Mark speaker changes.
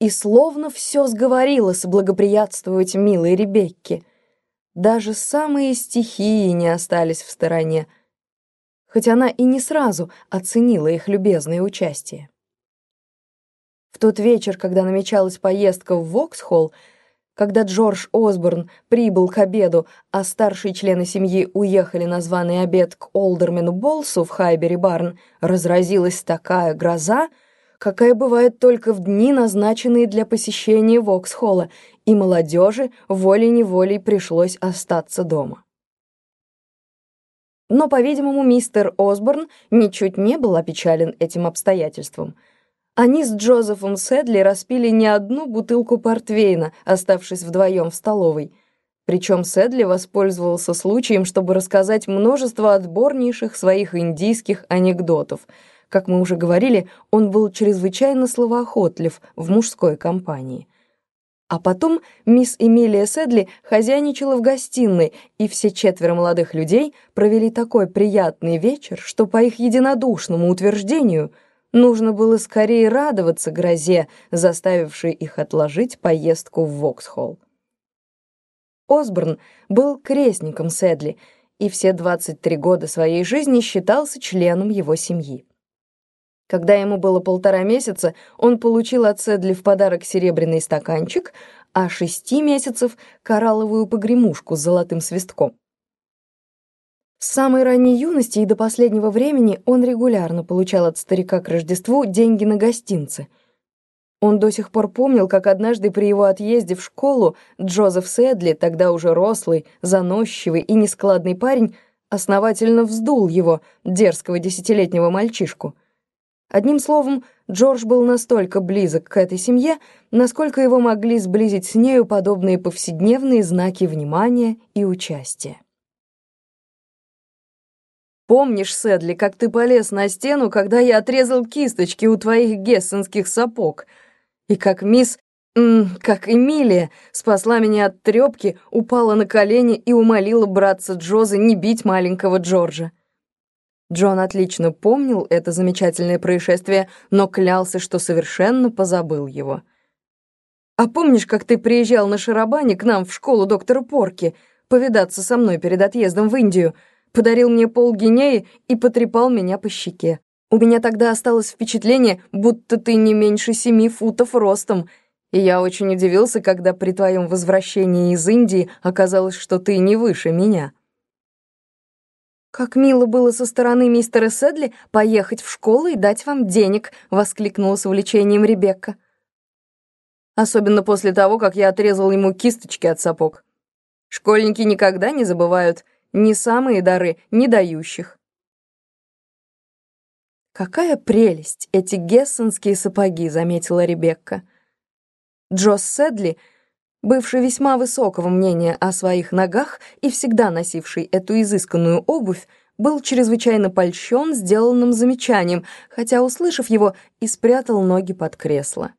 Speaker 1: и словно все сговорилось благоприятствовать милой Ребекке. Даже самые стихии не остались в стороне, хоть она и не сразу оценила их любезное участие. В тот вечер, когда намечалась поездка в Воксхолл, когда Джордж Осборн прибыл к обеду, а старшие члены семьи уехали на званый обед к Олдермену Болсу в Хайбери-Барн, разразилась такая гроза, какая бывает только в дни, назначенные для посещения Воксхолла, и молодежи волей-неволей пришлось остаться дома. Но, по-видимому, мистер Осборн ничуть не был опечален этим обстоятельством — они с Джозефом Сэдли распили не одну бутылку портвейна, оставшись вдвоем в столовой. Причем Сэдли воспользовался случаем, чтобы рассказать множество отборнейших своих индийских анекдотов. Как мы уже говорили, он был чрезвычайно словоохотлив в мужской компании. А потом мисс Эмилия Сэдли хозяйничала в гостиной, и все четверо молодых людей провели такой приятный вечер, что по их единодушному утверждению – Нужно было скорее радоваться грозе, заставившей их отложить поездку в Воксхолл. Осборн был крестником Сэдли и все 23 года своей жизни считался членом его семьи. Когда ему было полтора месяца, он получил от Сэдли в подарок серебряный стаканчик, а шести месяцев — коралловую погремушку с золотым свистком. С самой ранней юности и до последнего времени он регулярно получал от старика к Рождеству деньги на гостинцы. Он до сих пор помнил, как однажды при его отъезде в школу Джозеф Сэдли, тогда уже рослый, заносчивый и нескладный парень, основательно вздул его, дерзкого десятилетнего мальчишку. Одним словом, Джордж был настолько близок к этой семье, насколько его могли сблизить с нею подобные повседневные знаки внимания и участия. Помнишь, Сэдли, как ты полез на стену, когда я отрезал кисточки у твоих гессенских сапог? И как мисс... М, как Эмилия спасла меня от трёпки, упала на колени и умолила братца Джоза не бить маленького Джорджа. Джон отлично помнил это замечательное происшествие, но клялся, что совершенно позабыл его. «А помнишь, как ты приезжал на шарабане к нам в школу доктора Порки, повидаться со мной перед отъездом в Индию?» подарил мне полгинеи и потрепал меня по щеке. У меня тогда осталось впечатление, будто ты не меньше семи футов ростом, и я очень удивился, когда при твоем возвращении из Индии оказалось, что ты не выше меня. «Как мило было со стороны мистера Сэдли поехать в школу и дать вам денег», — воскликнула с увлечением Ребекка. Особенно после того, как я отрезал ему кисточки от сапог. Школьники никогда не забывают не самые дары не дающих. «Какая прелесть эти гессенские сапоги», — заметила Ребекка. Джосс Седли, бывший весьма высокого мнения о своих ногах и всегда носивший эту изысканную обувь, был чрезвычайно польщен сделанным замечанием, хотя, услышав его, и спрятал ноги под кресло.